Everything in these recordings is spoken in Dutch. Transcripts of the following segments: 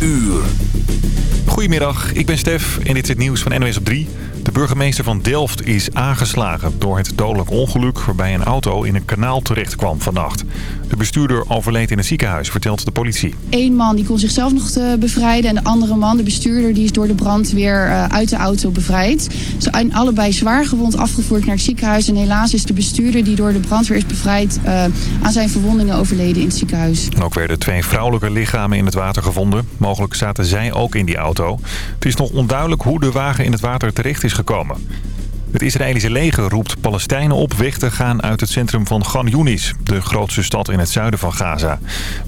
uur. Goedemiddag, ik ben Stef en dit is het nieuws van NOS op 3. De burgemeester van Delft is aangeslagen door het dodelijk ongeluk... waarbij een auto in een kanaal terecht kwam vannacht. De bestuurder overleed in het ziekenhuis, vertelt de politie. Eén man die kon zichzelf nog te bevrijden... en de andere man, de bestuurder, die is door de brand weer uh, uit de auto bevrijd. Ze zijn allebei zwaar gewond afgevoerd naar het ziekenhuis... en helaas is de bestuurder die door de brandweer is bevrijd... Uh, aan zijn verwondingen overleden in het ziekenhuis. Ook werden twee vrouwelijke lichamen in het water gevonden. Mogelijk zaten zij ook in die auto. Het is nog onduidelijk hoe de wagen in het water terecht is gekomen. Het Israëlische leger roept Palestijnen op weg te gaan uit het centrum van Gan Yunis, de grootste stad in het zuiden van Gaza.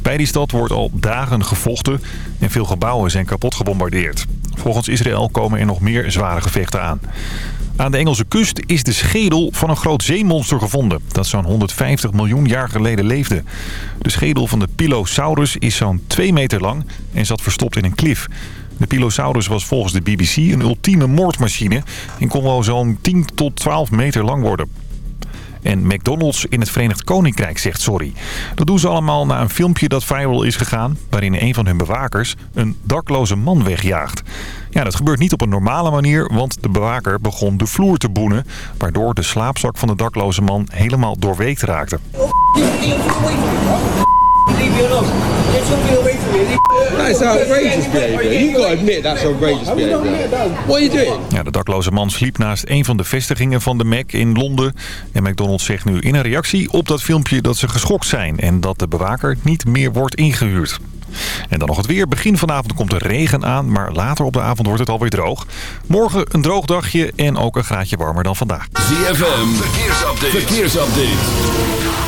Bij die stad wordt al dagen gevochten en veel gebouwen zijn kapot gebombardeerd. Volgens Israël komen er nog meer zware gevechten aan. Aan de Engelse kust is de schedel van een groot zeemonster gevonden... dat zo'n 150 miljoen jaar geleden leefde. De schedel van de Pilosaurus is zo'n 2 meter lang en zat verstopt in een klif. De Pilosaurus was volgens de BBC een ultieme moordmachine... en kon wel zo'n 10 tot 12 meter lang worden. En McDonald's in het Verenigd Koninkrijk zegt sorry. Dat doen ze allemaal na een filmpje dat viral is gegaan... waarin een van hun bewakers een dakloze man wegjaagt. Ja, dat gebeurt niet op een normale manier, want de bewaker begon de vloer te boenen... waardoor de slaapzak van de dakloze man helemaal doorweekt raakte. That's outrageous behavior. You gotta admit that's outrageous behavior. What are you doing? Ja, de dakloze man sliep naast een van de vestigingen van de Mac in Londen. En McDonald's zegt nu in een reactie op dat filmpje dat ze geschokt zijn... en dat de bewaker niet meer wordt ingehuurd. En dan nog het weer. Begin vanavond komt er regen aan, maar later op de avond wordt het alweer droog. Morgen een droog dagje en ook een graadje warmer dan vandaag. ZFM, verkeersupdate. verkeersupdate.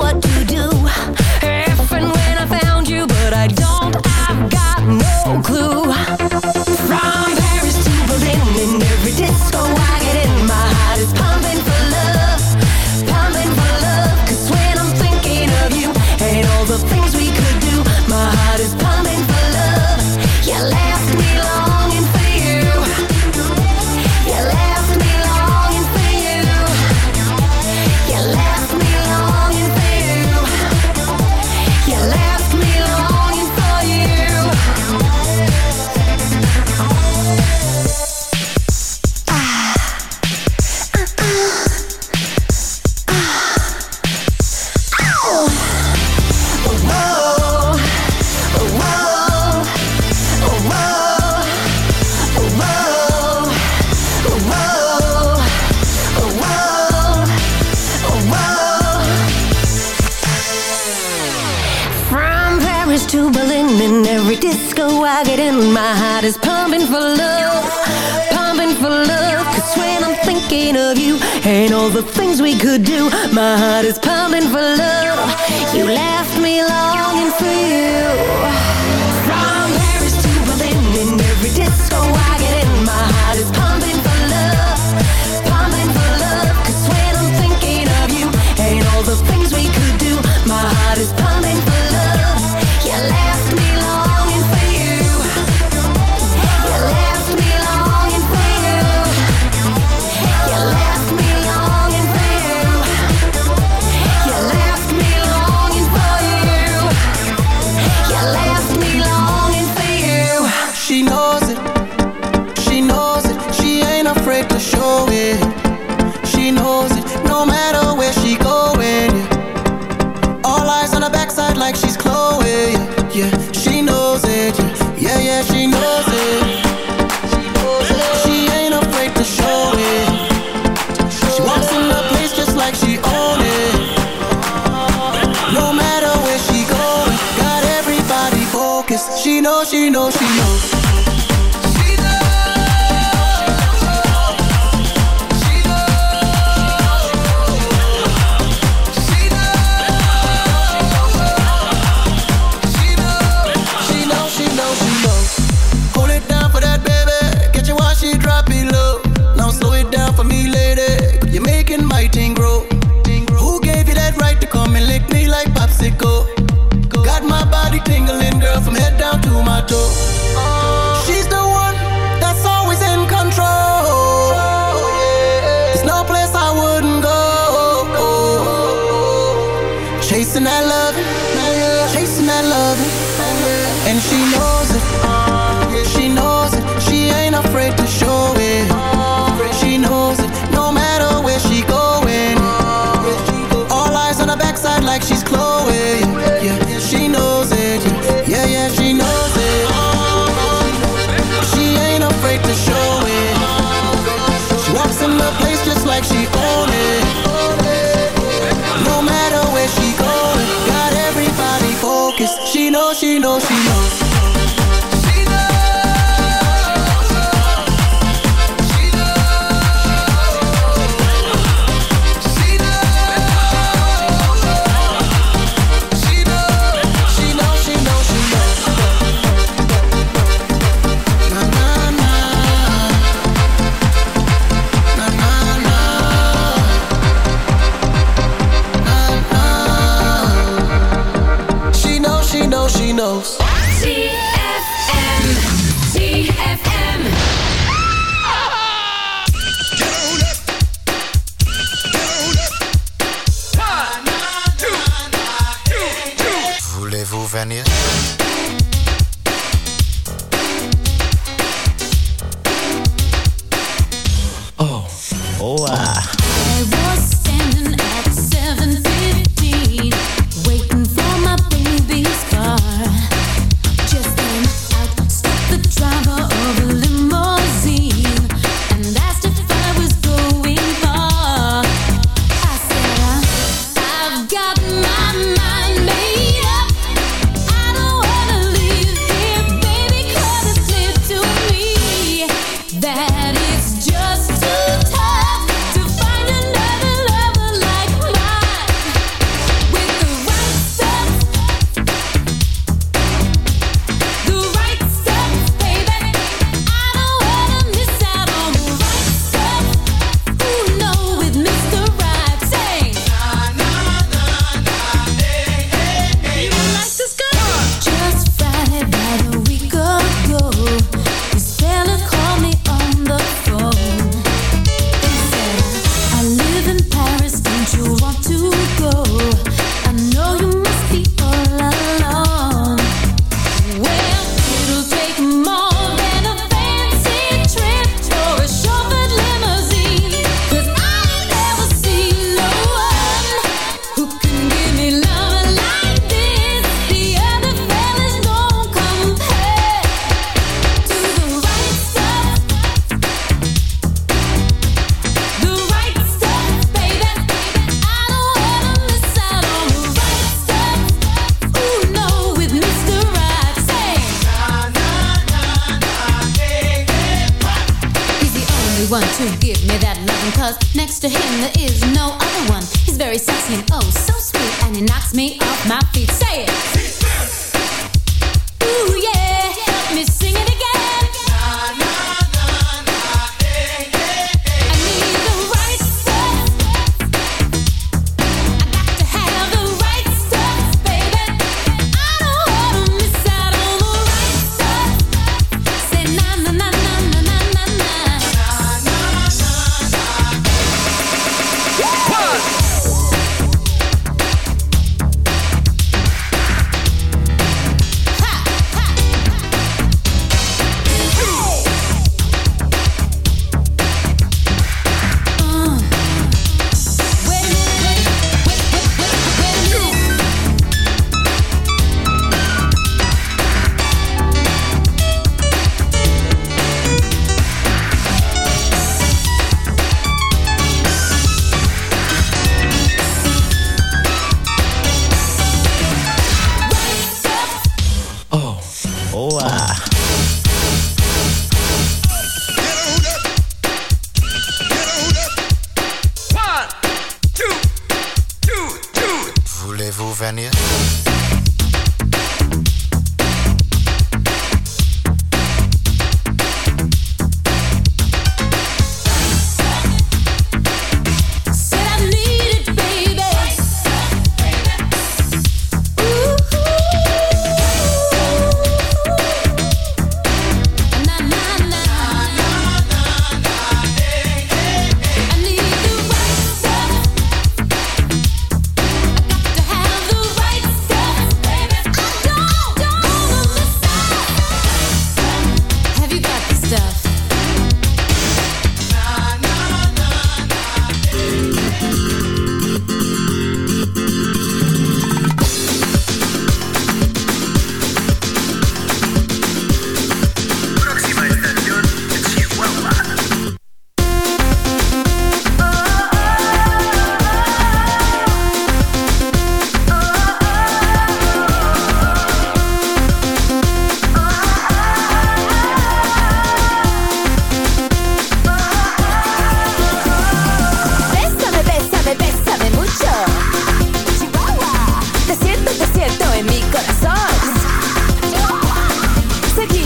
things we could do. My heart is pumping for love. You left me longing for you.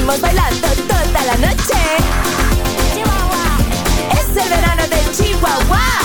seguimos bailando toda la noche. Chihuahua. Es verano de Chihuahua.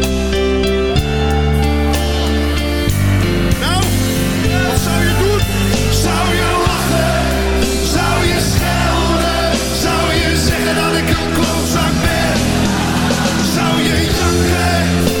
ik een klootzak ben, zou je janken.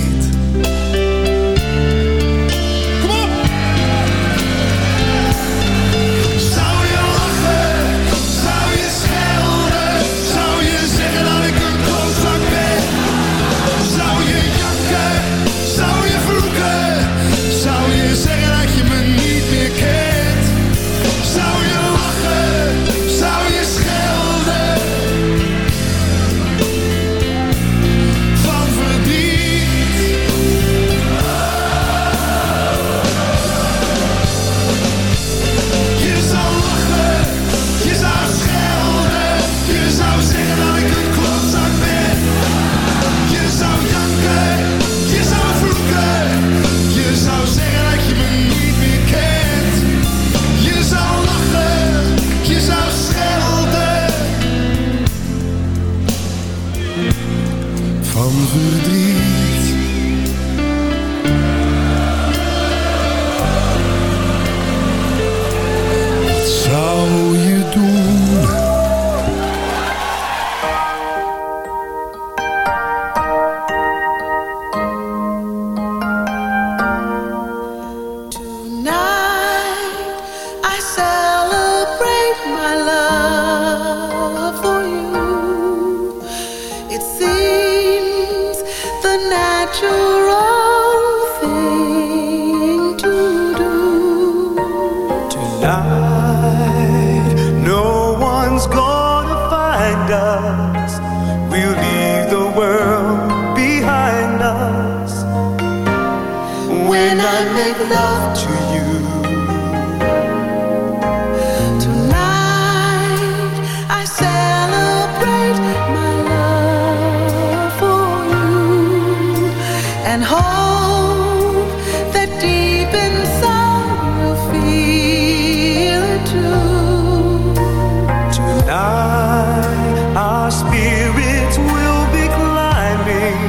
spirits will be climbing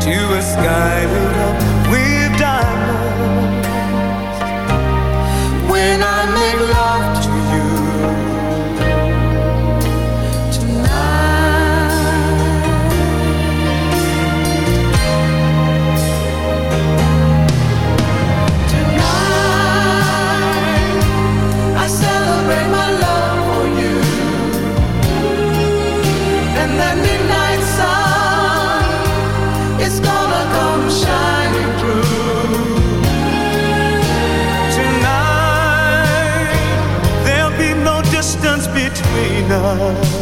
to a sky lit up with diamonds. When I make love. 为难。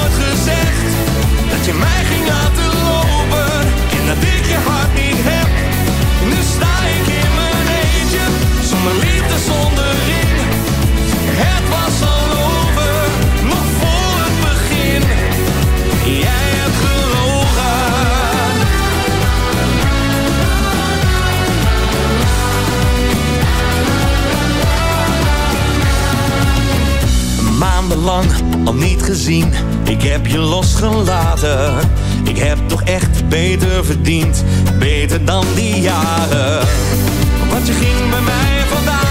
maandenlang al niet gezien. Ik heb je losgelaten. Ik heb toch echt beter verdiend. Beter dan die jaren. Wat je ging bij mij vandaag.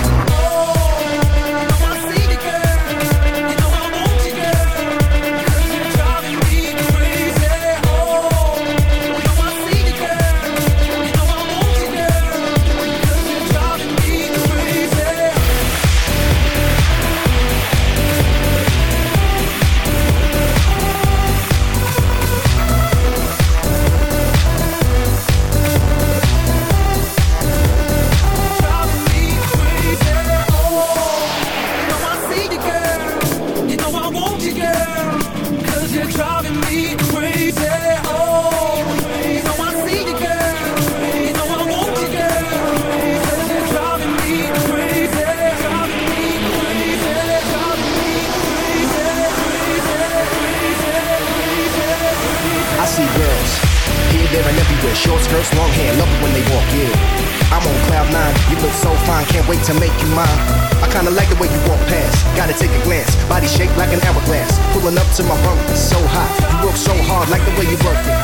Fine, can't wait to make you mine. I kinda like the way you walk past. Gotta take a glance. Body shaped like an hourglass. Pulling up to my bumper, so hot. You work so hard, like the way you work it.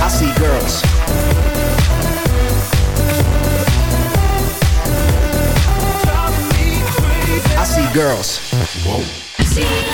I see girls. I see girls. Do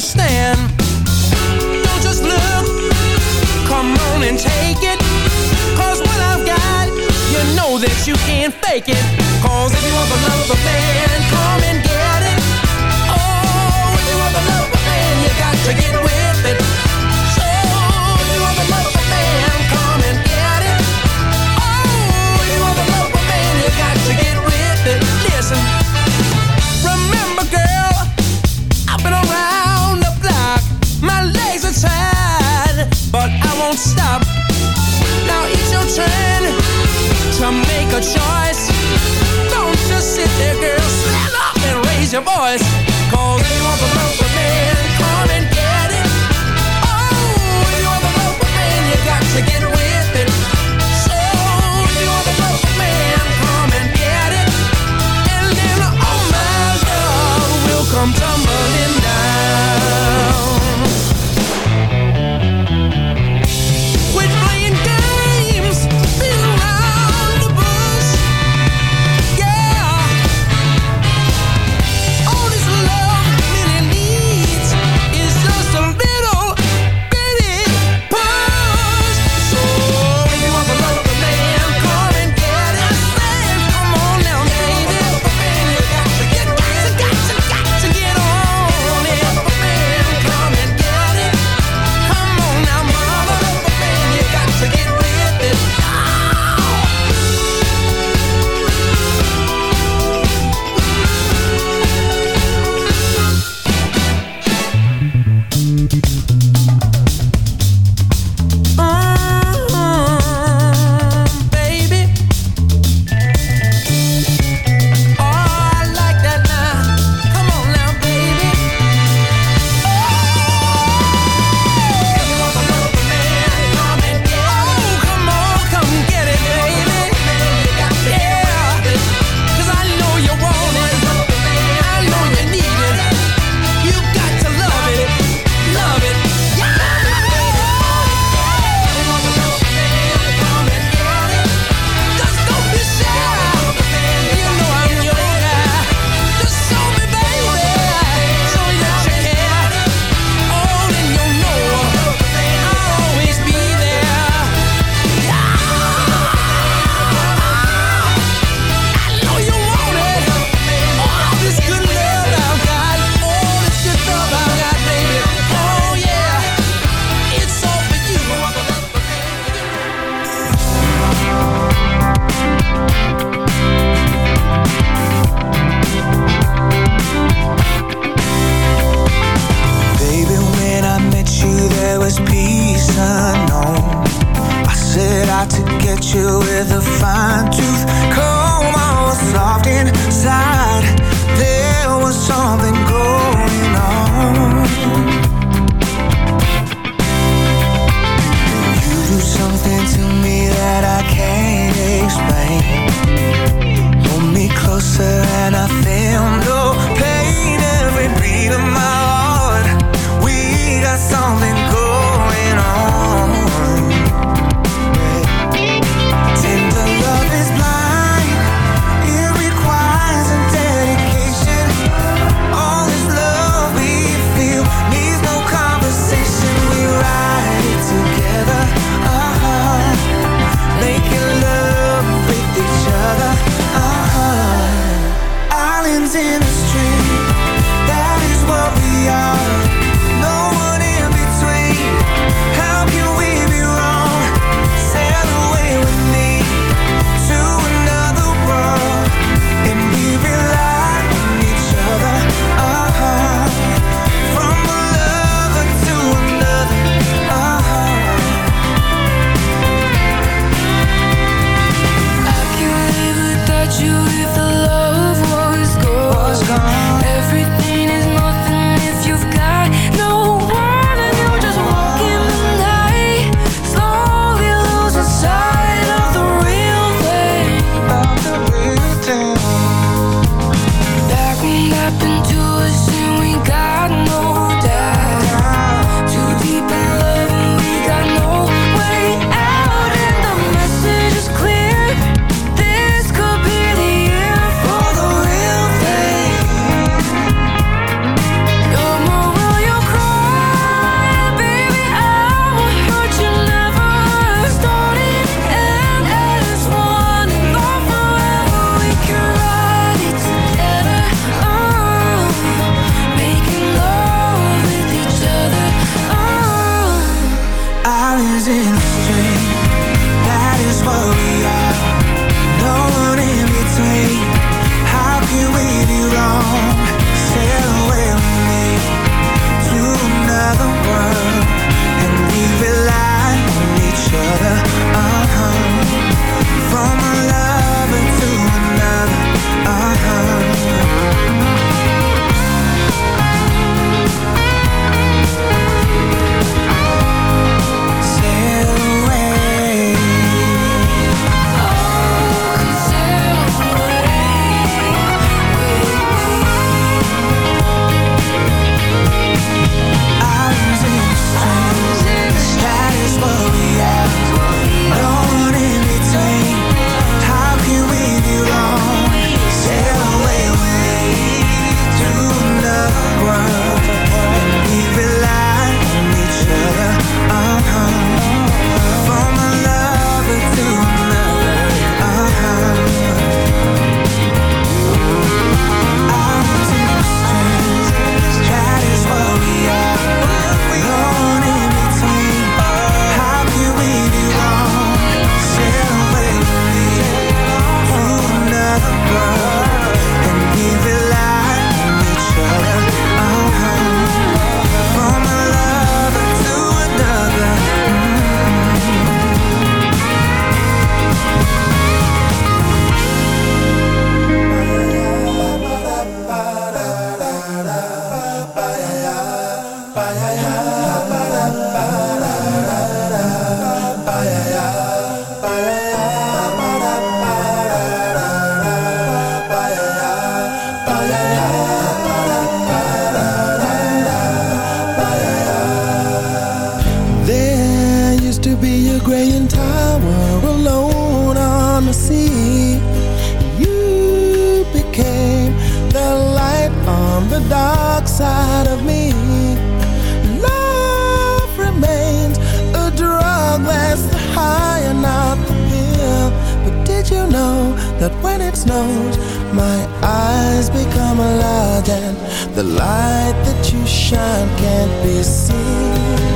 understand. No, just look. Come on and take it. Cause what I've got, you know that you can't fake it. Cause if you want the love of a man, come in. turn to make a choice. Don't just sit there, girl. Stand up and raise your voice. Cause they want the be a gray and tower alone on the sea. You became the light on the dark side of me. Love remains a drug that's the high and not the pill. But did you know that when it snows, my eyes become large and the light that you shine can't be seen?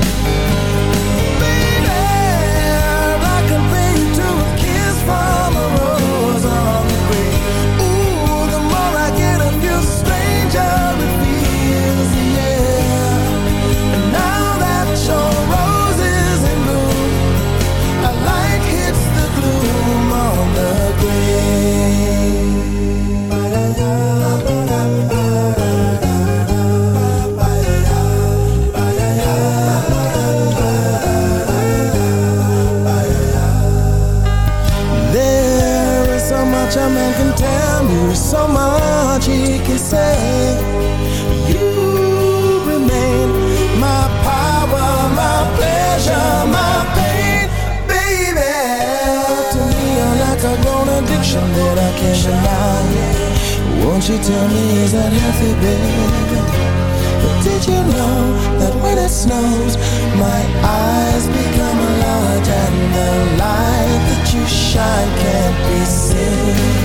she tell me is that healthy, baby? But did you know that when it snows, my eyes become a lodge and the light that you shine can't be seen?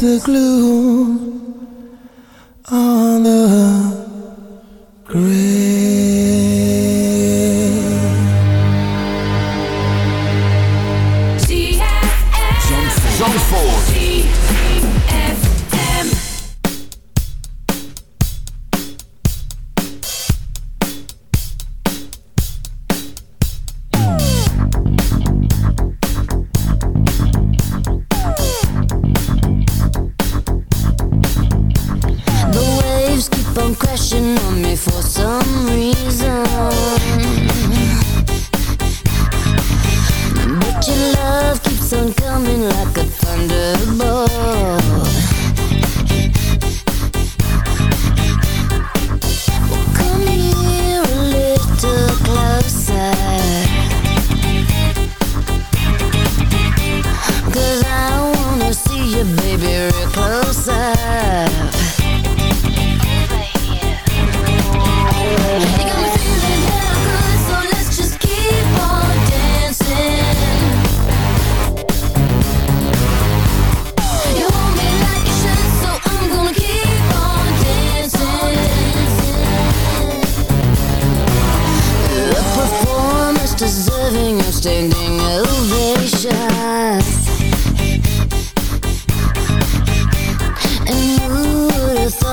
the glue.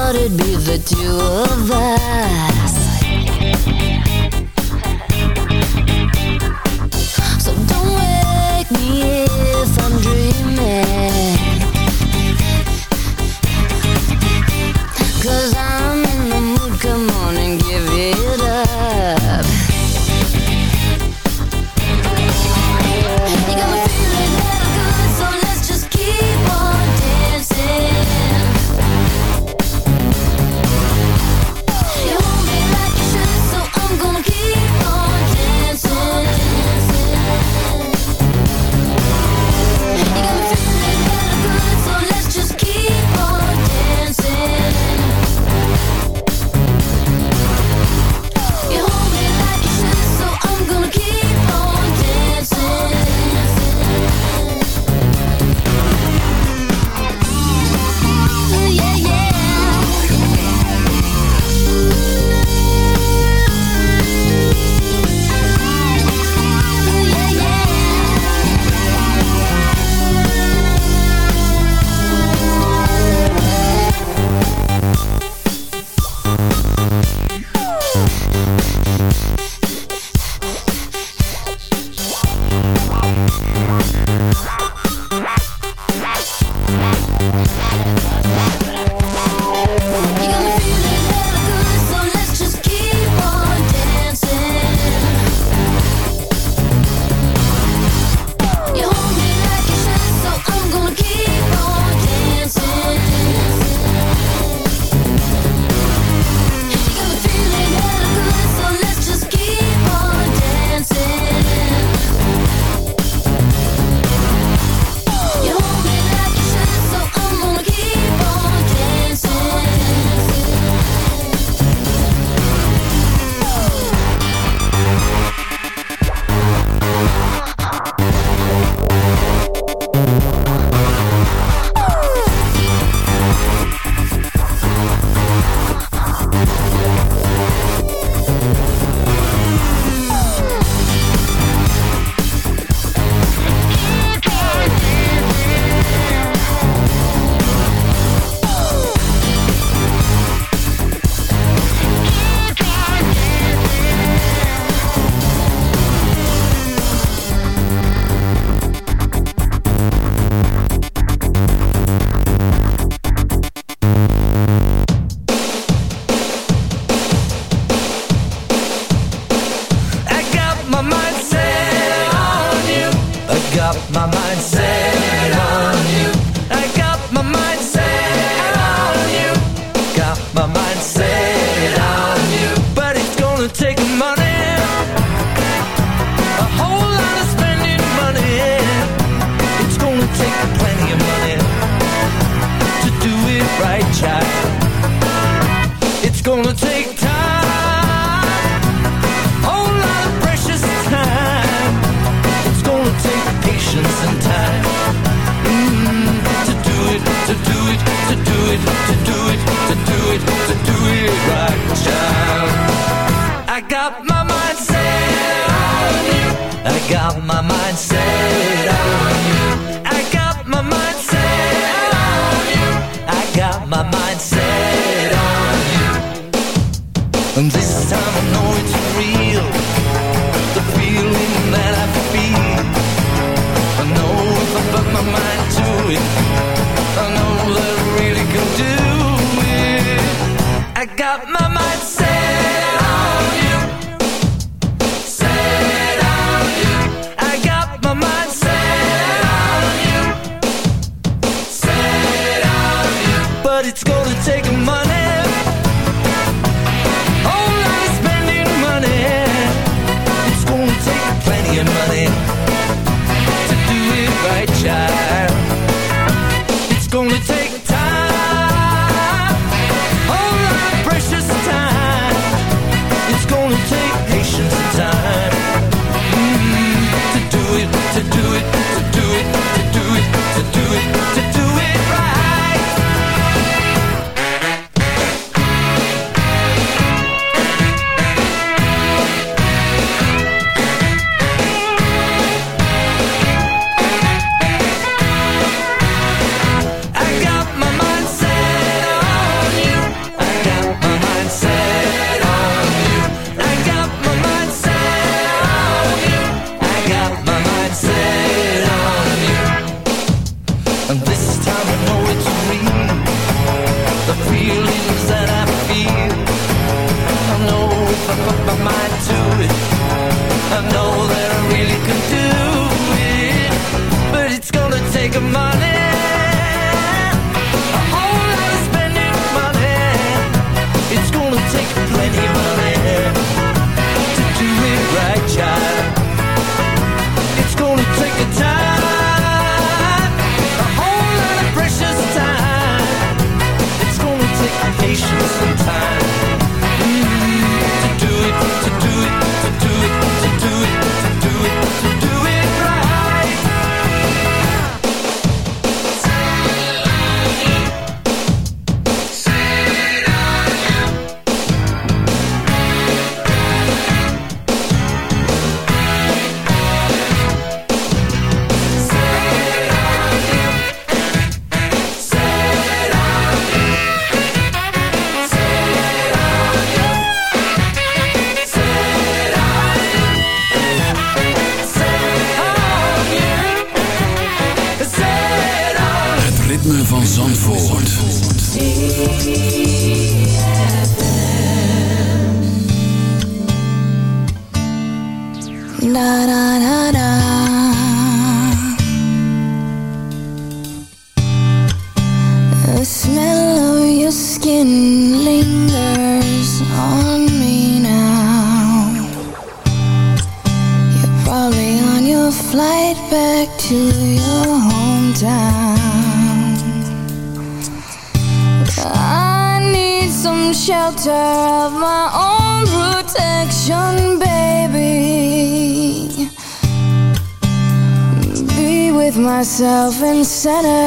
thought it'd be the two of us. And this time I know it's real. The feeling that I feel. I know if I put my mind to it I know that I really can do it. I got my open center.